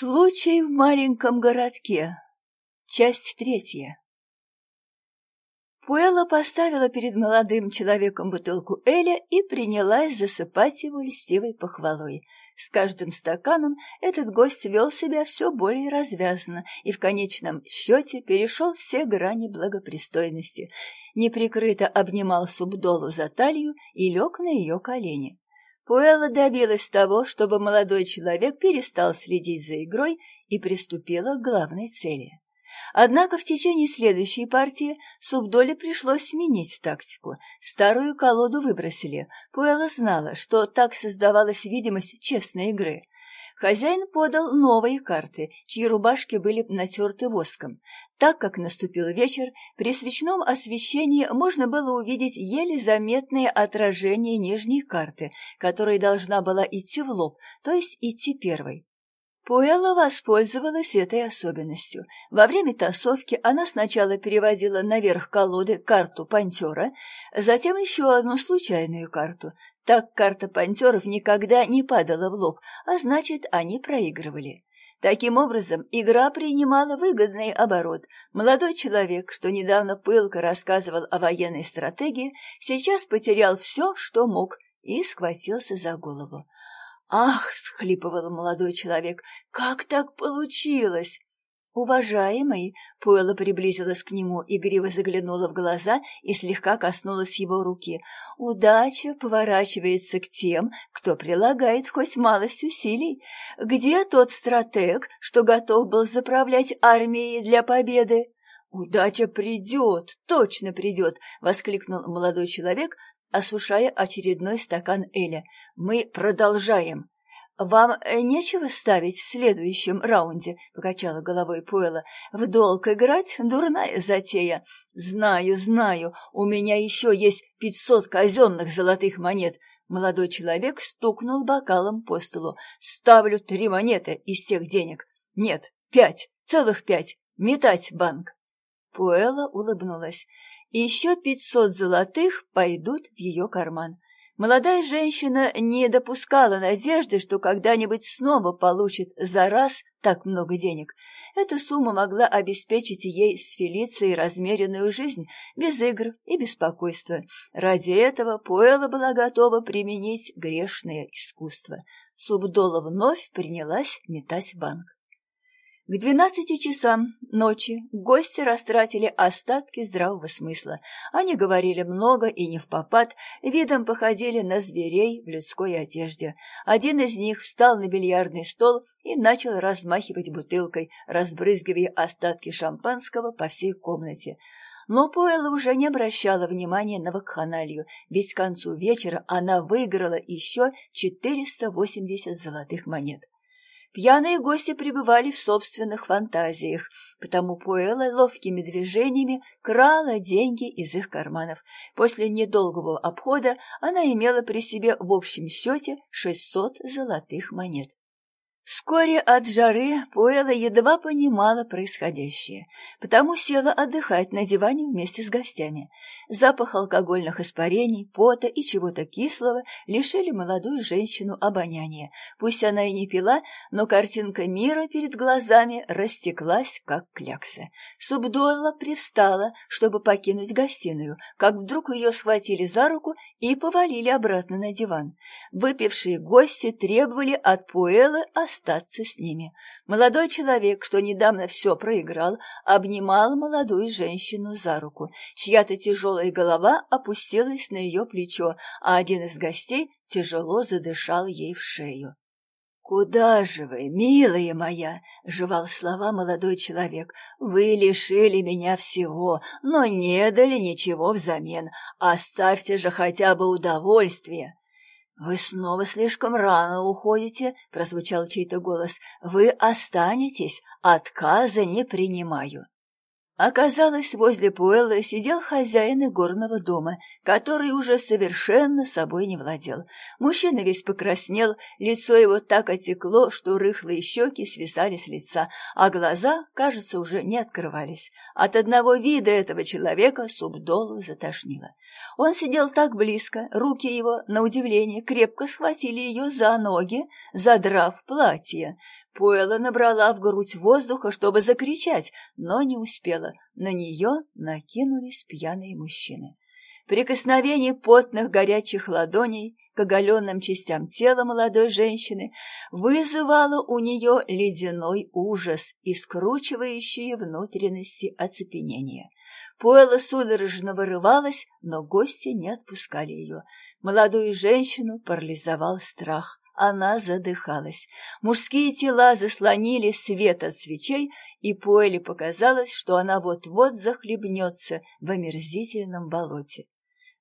Случай в маленьком городке. Часть третья. Пуэлла поставила перед молодым человеком бутылку Эля и принялась засыпать его льстивой похвалой. С каждым стаканом этот гость вел себя все более развязно и в конечном счете перешел все грани благопристойности, неприкрыто обнимал Субдолу за талию и лег на ее колени. Пуэлла добилась того, чтобы молодой человек перестал следить за игрой и приступила к главной цели. Однако в течение следующей партии Субдоле пришлось сменить тактику. Старую колоду выбросили. Пуэлла знала, что так создавалась видимость честной игры. Хозяин подал новые карты, чьи рубашки были натерты воском. Так как наступил вечер, при свечном освещении можно было увидеть еле заметное отражение нижней карты, которая должна была идти в лоб, то есть идти первой. Пуэлла воспользовалась этой особенностью. Во время тасовки она сначала переводила наверх колоды карту пантера, затем еще одну случайную карту. Так карта пантеров никогда не падала в лоб, а значит, они проигрывали. Таким образом, игра принимала выгодный оборот. Молодой человек, что недавно пылко рассказывал о военной стратегии, сейчас потерял все, что мог, и схватился за голову. «Ах!» — всхлипывал молодой человек. «Как так получилось?» «Уважаемый!» — Пуэлла приблизилась к нему, игриво заглянула в глаза и слегка коснулась его руки. «Удача поворачивается к тем, кто прилагает хоть малость усилий. Где тот стратег, что готов был заправлять армией для победы?» «Удача придет, точно придет!» — воскликнул молодой человек, осушая очередной стакан Эля. «Мы продолжаем!» «Вам э, нечего ставить в следующем раунде?» — покачала головой Пуэлла. «В долг играть — дурная затея. Знаю, знаю, у меня еще есть пятьсот казенных золотых монет». Молодой человек стукнул бокалом по столу. «Ставлю три монеты из тех денег. Нет, пять, целых пять. Метать банк». Пуэлла улыбнулась. «Еще пятьсот золотых пойдут в ее карман». Молодая женщина не допускала надежды, что когда-нибудь снова получит за раз так много денег. Эта сумма могла обеспечить ей с Фелицией размеренную жизнь, без игр и беспокойства. Ради этого Пуэлла была готова применить грешное искусство. Субдола вновь принялась метать банк. К двенадцати часам ночи гости растратили остатки здравого смысла. Они говорили много и не в попад, видом походили на зверей в людской одежде. Один из них встал на бильярдный стол и начал размахивать бутылкой, разбрызгивая остатки шампанского по всей комнате. Но Пуэлла уже не обращала внимания на вакханалию, ведь к концу вечера она выиграла еще 480 золотых монет. Пьяные гости пребывали в собственных фантазиях, потому Пуэлла ловкими движениями крала деньги из их карманов. После недолгого обхода она имела при себе в общем счете 600 золотых монет. Вскоре от жары Пуэлла едва понимала происходящее, потому села отдыхать на диване вместе с гостями. Запах алкогольных испарений, пота и чего-то кислого лишили молодую женщину обоняния. Пусть она и не пила, но картинка мира перед глазами растеклась, как клякса. Субдолла привстала, чтобы покинуть гостиную, как вдруг ее схватили за руку и повалили обратно на диван. Выпившие гости требовали от Пуэллы остаться с ними. Молодой человек, что недавно все проиграл, обнимал молодую женщину за руку. Чья-то тяжелая голова опустилась на ее плечо, а один из гостей тяжело задышал ей в шею. «Куда же вы, милая моя?» — жевал слова молодой человек. «Вы лишили меня всего, но не дали ничего взамен. Оставьте же хотя бы удовольствие». «Вы снова слишком рано уходите», — прозвучал чей-то голос. «Вы останетесь, отказа не принимаю». Оказалось, возле Пуэлла сидел хозяин игорного дома, который уже совершенно собой не владел. Мужчина весь покраснел, лицо его так отекло, что рыхлые щеки свисали с лица, а глаза, кажется, уже не открывались. От одного вида этого человека Субдолу затошнило. Он сидел так близко, руки его, на удивление, крепко схватили ее за ноги, задрав платье. Пуэлла набрала в грудь воздуха, чтобы закричать, но не успела. На нее накинулись пьяные мужчины. Прикосновение потных горячих ладоней к оголенным частям тела молодой женщины вызывало у нее ледяной ужас и скручивающие внутренности оцепенения. Пуэлла судорожно вырывалась, но гости не отпускали ее. Молодую женщину парализовал страх. Она задыхалась. Мужские тела заслонили свет от свечей, и Пуэле показалось, что она вот-вот захлебнется в омерзительном болоте.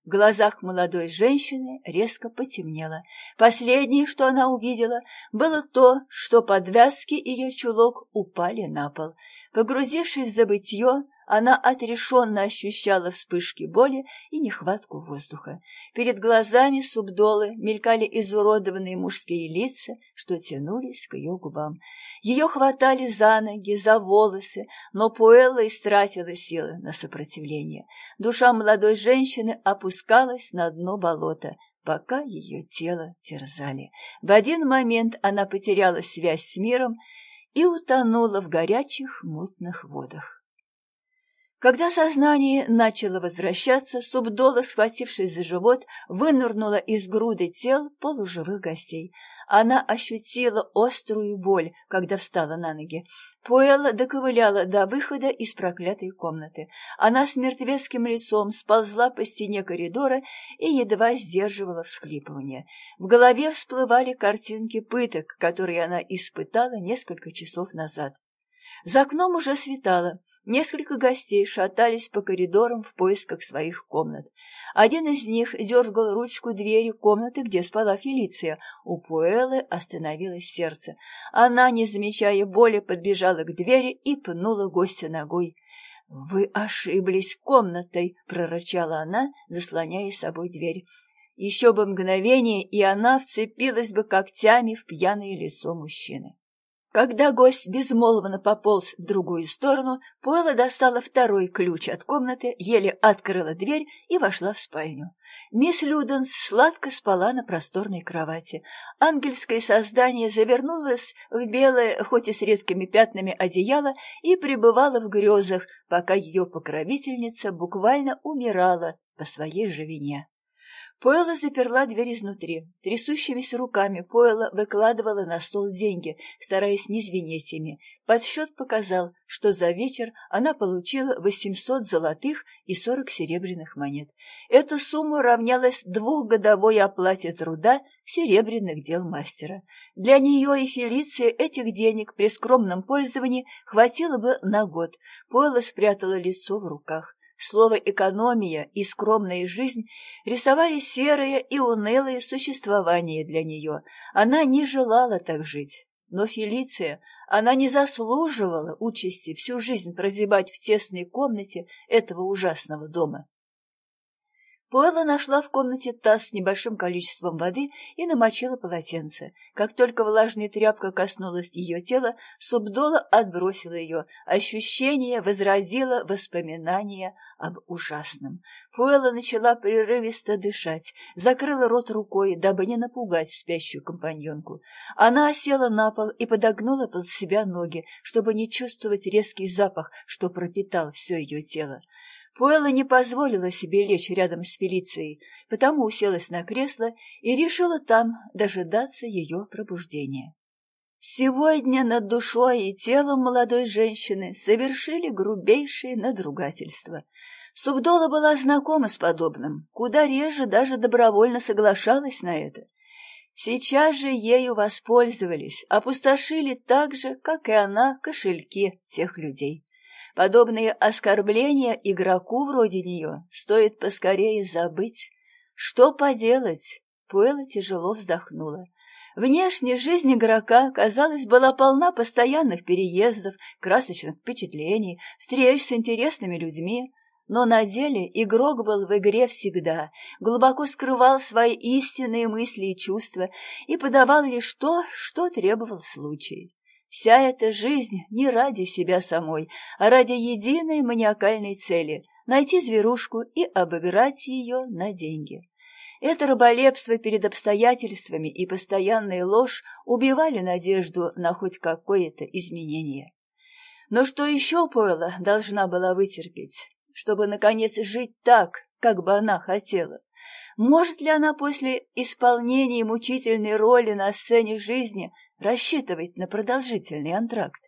В глазах молодой женщины резко потемнело. Последнее, что она увидела, было то, что подвязки ее чулок упали на пол. Погрузившись в забытье, она отрешенно ощущала вспышки боли и нехватку воздуха. Перед глазами субдолы мелькали изуродованные мужские лица, что тянулись к ее губам. Ее хватали за ноги, за волосы, но Пуэлла истратила силы на сопротивление. Душа молодой женщины опускалась на дно болота, пока ее тело терзали. В один момент она потеряла связь с миром и утонула в горячих мутных водах. Когда сознание начало возвращаться, Субдола, схватившись за живот, вынырнула из груды тел полуживых гостей. Она ощутила острую боль, когда встала на ноги. Пуэлла доковыляла до выхода из проклятой комнаты. Она с мертвецким лицом сползла по стене коридора и едва сдерживала всхлипывание. В голове всплывали картинки пыток, которые она испытала несколько часов назад. За окном уже светало. Несколько гостей шатались по коридорам в поисках своих комнат. Один из них дергал ручку двери комнаты, где спала Фелиция. У Пуэллы остановилось сердце. Она, не замечая боли, подбежала к двери и пнула гостя ногой. «Вы ошиблись комнатой!» — прорычала она, заслоняя собой дверь. Еще бы мгновение, и она вцепилась бы когтями в пьяное лицо мужчины. Когда гость безмолвно пополз в другую сторону, Пуэлла достала второй ключ от комнаты, еле открыла дверь и вошла в спальню. Мисс Люденс сладко спала на просторной кровати. Ангельское создание завернулось в белое, хоть и с редкими пятнами, одеяло и пребывало в грезах, пока ее покровительница буквально умирала по своей же вине. Пойла заперла дверь изнутри. Трясущимися руками Пойла выкладывала на стол деньги, стараясь не звенеть ими. Подсчет показал, что за вечер она получила 800 золотых и 40 серебряных монет. Эта сумма равнялась двухгодовой оплате труда серебряных дел мастера. Для нее и Фелиции этих денег при скромном пользовании хватило бы на год. Пойла спрятала лицо в руках. Слово «экономия» и «скромная жизнь» рисовали серое и унылое существование для нее. Она не желала так жить. Но Фелиция, она не заслуживала участи всю жизнь прозябать в тесной комнате этого ужасного дома. Пуэлла нашла в комнате таз с небольшим количеством воды и намочила полотенце. Как только влажная тряпка коснулась ее тела, Субдола отбросила ее. Ощущение возразило воспоминания об ужасном. Пуэлла начала прерывисто дышать, закрыла рот рукой, дабы не напугать спящую компаньонку. Она села на пол и подогнула под себя ноги, чтобы не чувствовать резкий запах, что пропитал все ее тело. Пуэлла не позволила себе лечь рядом с Фелицией, потому уселась на кресло и решила там дожидаться ее пробуждения. Сегодня над душой и телом молодой женщины совершили грубейшие надругательства. Субдола была знакома с подобным, куда реже даже добровольно соглашалась на это. Сейчас же ею воспользовались, опустошили так же, как и она, кошельки тех людей. Подобные оскорбления игроку вроде нее стоит поскорее забыть. Что поделать? Пуэлла тяжело вздохнула. Внешняя жизнь игрока, казалось, была полна постоянных переездов, красочных впечатлений, встреч с интересными людьми. Но на деле игрок был в игре всегда, глубоко скрывал свои истинные мысли и чувства и подавал лишь то, что требовал случай. Вся эта жизнь не ради себя самой, а ради единой маниакальной цели — найти зверушку и обыграть ее на деньги. Это раболепство перед обстоятельствами и постоянная ложь убивали надежду на хоть какое-то изменение. Но что еще Пойла должна была вытерпеть, чтобы, наконец, жить так, как бы она хотела? Может ли она после исполнения мучительной роли на сцене жизни рассчитывать на продолжительный антракт?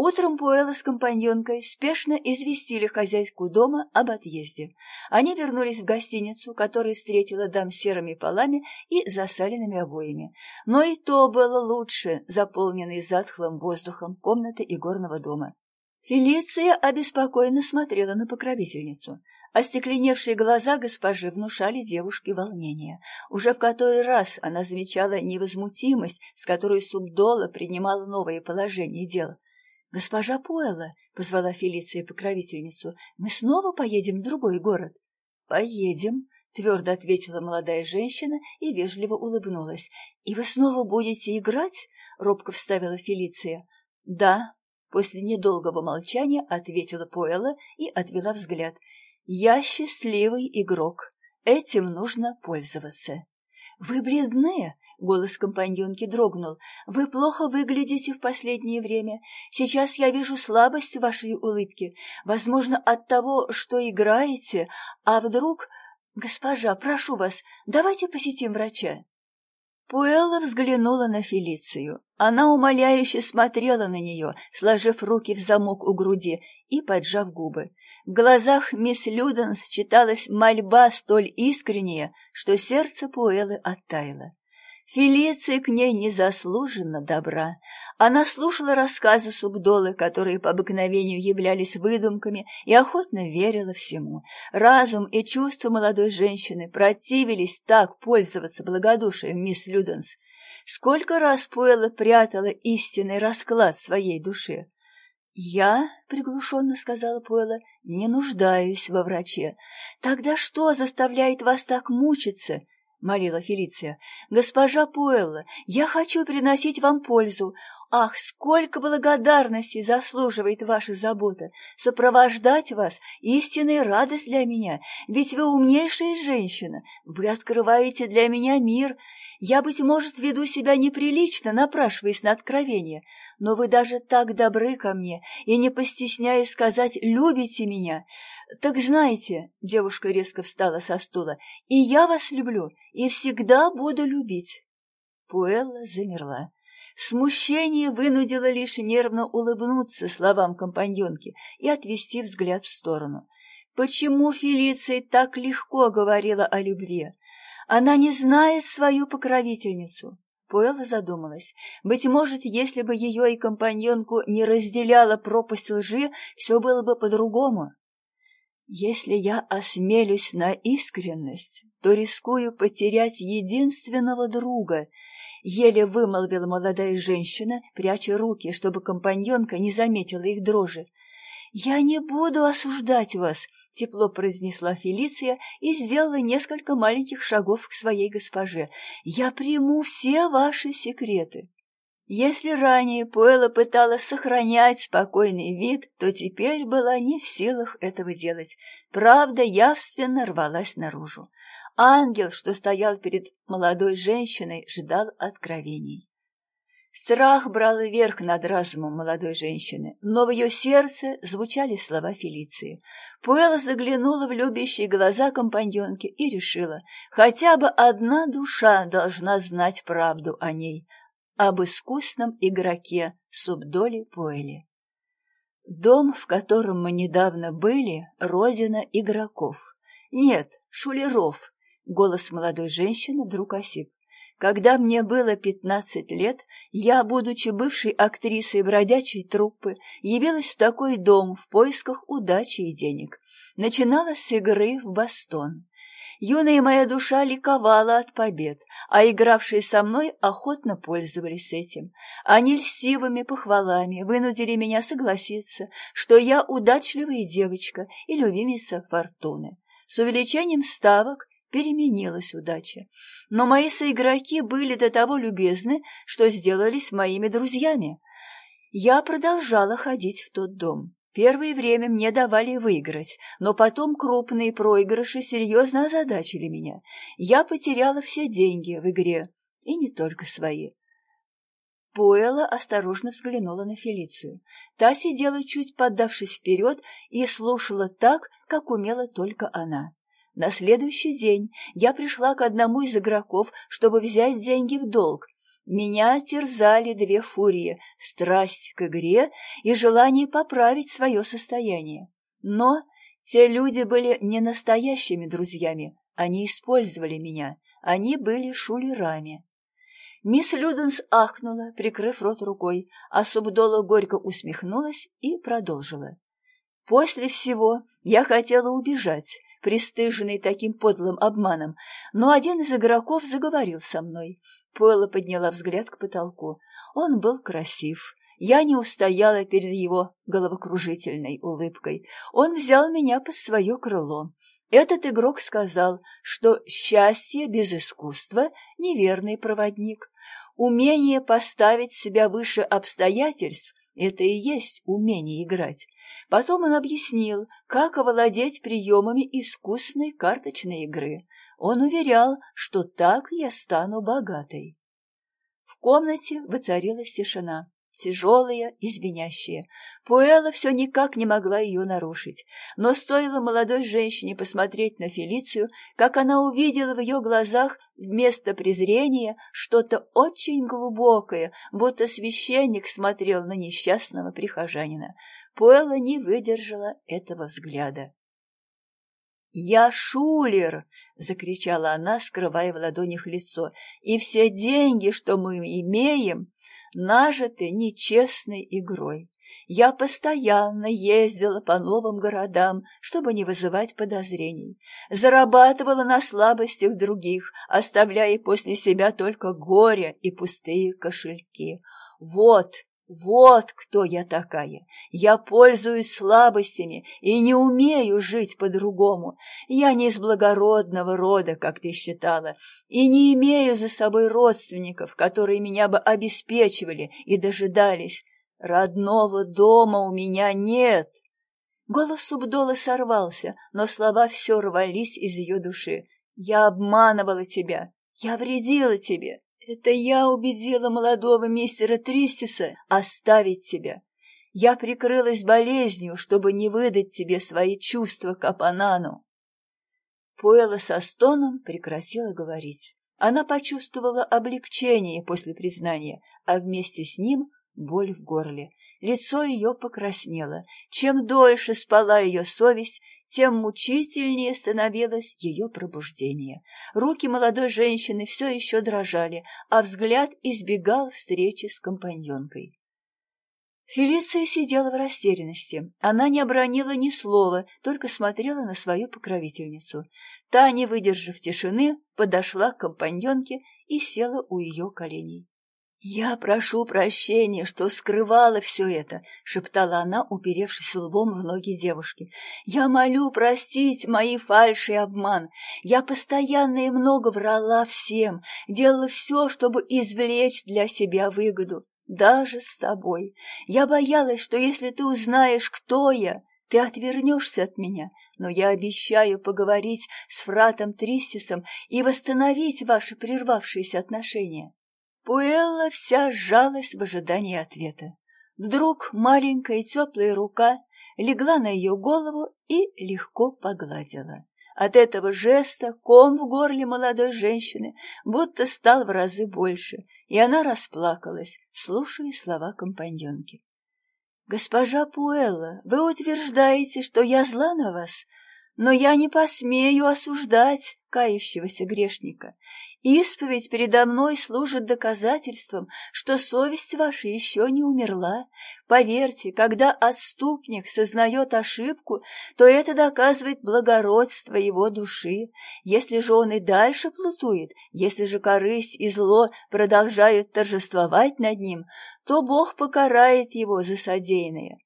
Утром Пуэлла с компаньонкой спешно известили хозяйку дома об отъезде. Они вернулись в гостиницу, которая встретила дам серыми полами и засаленными обоями. Но и то было лучше, заполненной затхлым воздухом комнаты игорного дома. Фелиция обеспокоенно смотрела на покровительницу. Остекленевшие глаза госпожи внушали девушке волнение. Уже в который раз она замечала невозмутимость, с которой Субдола принимала новое положение дела. «Госпожа Пуэлла», — позвала Фелиция покровительницу, — «мы снова поедем в другой город?» «Поедем», — твердо ответила молодая женщина и вежливо улыбнулась. «И вы снова будете играть?» — робко вставила Фелиция. «Да», — после недолгого молчания ответила Пуэлла и отвела взгляд. «Я счастливый игрок. Этим нужно пользоваться». «Вы бледны», Голос компаньонки дрогнул. «Вы плохо выглядите в последнее время. Сейчас я вижу слабость в вашей улыбке. Возможно, от того, что играете. А вдруг... Госпожа, прошу вас, давайте посетим врача». Пуэлла взглянула на Фелицию. Она умоляюще смотрела на нее, сложив руки в замок у груди и поджав губы. В глазах мисс Люденс читалась мольба столь искренняя, что сердце Пуэллы оттаяло. Фелиция к ней незаслуженно добра. Она слушала рассказы Субдолы, которые по обыкновению являлись выдумками, и охотно верила всему. Разум и чувства молодой женщины противились так пользоваться благодушием мисс Люденс. Сколько раз Пуэлла прятала истинный расклад своей души. «Я, — приглушенно сказала Пуэлла, — не нуждаюсь во враче. Тогда что заставляет вас так мучиться?» — молила Фелиция. «Госпожа Пуэлла, я хочу приносить вам пользу. Ах, сколько благодарности заслуживает ваша забота! Сопровождать вас — истинная радость для меня, ведь вы умнейшая женщина, вы открываете для меня мир. Я, быть может, веду себя неприлично, напрашиваясь на откровение, но вы даже так добры ко мне и не постесняясь сказать «любите меня». Так знаете, — девушка резко встала со стула, — и я вас люблю, и всегда буду любить. Пуэлла замерла. Смущение вынудило лишь нервно улыбнуться словам компаньонки и отвести взгляд в сторону. Почему Фелиция так легко говорила о любви? Она не знает свою покровительницу. Пуэлла задумалась. Быть может, если бы ее и компаньонку не разделяла пропасть лжи, все было бы по-другому. Если я осмелюсь на искренность, то рискую потерять единственного друга, еле вымолвила молодая женщина, пряча руки, чтобы компаньонка не заметила их дрожи. «Я не буду осуждать вас», — тепло произнесла Фелиция и сделала несколько маленьких шагов к своей госпоже. «Я приму все ваши секреты». Если ранее Пуэлла пыталась сохранять спокойный вид, то теперь была не в силах этого делать. Правда явственно рвалась наружу. Ангел, что стоял перед молодой женщиной, ждал откровений. Страх брал верх над разумом молодой женщины, но в ее сердце звучали слова Фелиции. Пуэлла заглянула в любящие глаза компаньонки и решила, хотя бы одна душа должна знать правду о ней, об искусном игроке Субдоли Пуэли. Дом, в котором мы недавно были, родина игроков. Нет, шулеров. Голос молодой женщины вдруг осип. Когда мне было пятнадцать лет, я, будучи бывшей актрисой бродячей труппы, явилась в такой дом в поисках удачи и денег. Начинала с игры в бастон. Юная моя душа ликовала от побед, а игравшие со мной охотно пользовались этим. Они льстивыми похвалами вынудили меня согласиться, что я удачливая девочка и любимица фортуны. С увеличением ставок переменилась удача. Но мои соигроки были до того любезны, что сделались моими друзьями. Я продолжала ходить в тот дом. Первое время мне давали выиграть, но потом крупные проигрыши серьезно озадачили меня. Я потеряла все деньги в игре, и не только свои. Пуэлла осторожно взглянула на Фелицию. Та сидела чуть поддавшись вперед и слушала так, как умела только она. На следующий день я пришла к одному из игроков, чтобы взять деньги в долг. Меня терзали две фурии — страсть к игре и желание поправить свое состояние. Но те люди были не настоящими друзьями, они использовали меня, они были шулерами. Мисс Люденс ахнула, прикрыв рот рукой, а Субдола горько усмехнулась и продолжила. «После всего я хотела убежать, пристыженный таким подлым обманом, но один из игроков заговорил со мной. Пойла подняла взгляд к потолку. Он был красив. Я не устояла перед его головокружительной улыбкой. Он взял меня под свое крыло. Этот игрок сказал, что счастье без искусства — неверный проводник. Умение поставить себя выше обстоятельств это и есть умение играть. Потом он объяснил, как овладеть приемами искусной карточной игры. Он уверял, что так я стану богатой. В комнате воцарилась тишина тяжелая и звенящая. Пуэлла все никак не могла ее нарушить, но стоило молодой женщине посмотреть на Фелицию, как она увидела в ее глазах вместо презрения что-то очень глубокое, будто священник смотрел на несчастного прихожанина. Пуэлла не выдержала этого взгляда. «Я шулер!» — закричала она, скрывая в ладонях лицо. «И все деньги, что мы имеем, нажиты нечестной игрой. Я постоянно ездила по новым городам, чтобы не вызывать подозрений. Зарабатывала на слабостях других, оставляя после себя только горе и пустые кошельки. Вот вот кто я такая. Я пользуюсь слабостями и не умею жить по-другому. Я не из благородного рода, как ты считала, и не имею за собой родственников, которые меня бы обеспечивали и дожидались. Родного дома у меня нет. Голос Субдола сорвался, но слова все рвались из ее души. Я обманывала тебя, я вредила тебе, это я убедила молодого мистера Тристиса оставить тебя. Я прикрылась болезнью, чтобы не выдать тебе свои чувства к Апанану. Пуэла со стоном прекратила говорить. Она почувствовала облегчение после признания, а вместе с ним боль в горле. Лицо ее покраснело. Чем дольше спала ее совесть, тем мучительнее становилось ее пробуждение. Руки молодой женщины все еще дрожали, а взгляд избегал встречи с компаньонкой. Фелиция сидела в растерянности. Она не обронила ни слова, только смотрела на свою покровительницу. Та, не выдержав тишины, подошла к компаньонке и села у ее коленей. «Я прошу прощения, что скрывала все это», — шептала она, уперевшись лбом в ноги девушки. «Я молю простить мои фальши и обман. Я постоянно и много врала всем, делала все, чтобы извлечь для себя выгоду, даже с тобой. Я боялась, что если ты узнаешь, кто я, ты отвернешься от меня, но я обещаю поговорить с фратом Триссисом и восстановить ваши прервавшиеся отношения». Пуэлла вся сжалась в ожидании ответа. Вдруг маленькая теплая рука легла на ее голову и легко погладила. От этого жеста ком в горле молодой женщины будто стал в разы больше, и она расплакалась, слушая слова компаньонки. «Госпожа Пуэлла, вы утверждаете, что я зла на вас, но я не посмею осуждать кающегося грешника. Исповедь передо мной служит доказательством, что совесть ваша еще не умерла. Поверьте, когда отступник сознает ошибку, то это доказывает благородство его души. Если же он и дальше плутует, если же корысть и зло продолжают торжествовать над ним, то Бог покарает его за содеянное.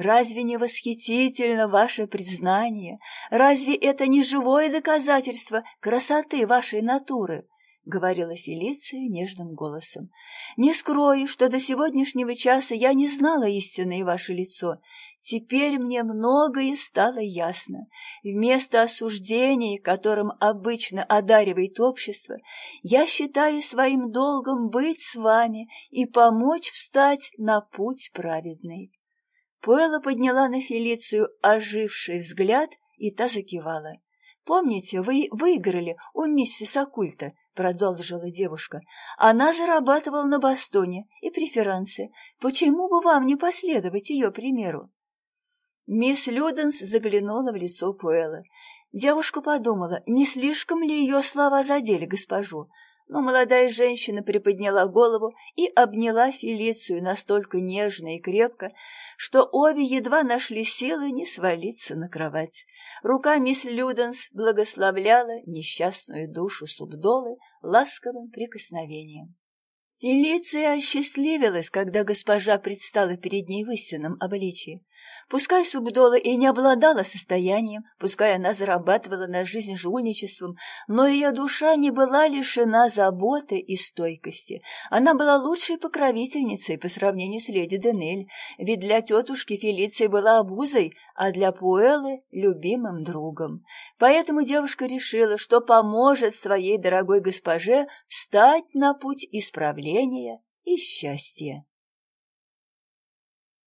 Разве не восхитительно ваше признание? Разве это не живое доказательство красоты вашей натуры? — говорила Фелиция нежным голосом. — Не скрою, что до сегодняшнего часа я не знала истинное ваше лицо. Теперь мне многое стало ясно. Вместо осуждений, которым обычно одаривает общество, я считаю своим долгом быть с вами и помочь встать на путь праведный. Пуэлла подняла на Фелицию оживший взгляд, и та закивала. «Помните, вы выиграли у миссис Акульта», — продолжила девушка. «Она зарабатывала на бастоне и преферансе. Почему бы вам не последовать ее примеру?» Мисс Люденс заглянула в лицо Пуэлла. Девушка подумала, не слишком ли ее слова задели госпожу, но молодая женщина приподняла голову и обняла Фелицию настолько нежно и крепко, что обе едва нашли силы не свалиться на кровать. Рука мисс Люденс благословляла несчастную душу Субдолы ласковым прикосновением. Фелиция осчастливилась, когда госпожа предстала перед ней в истинном обличии. Пускай Субдола и не обладала состоянием, пускай она зарабатывала на жизнь жульничеством, но ее душа не была лишена заботы и стойкости. Она была лучшей покровительницей по сравнению с леди Денель, ведь для тетушки Фелиция была обузой, а для Пуэллы — любимым другом. Поэтому девушка решила, что поможет своей дорогой госпоже встать на путь исправления и счастья.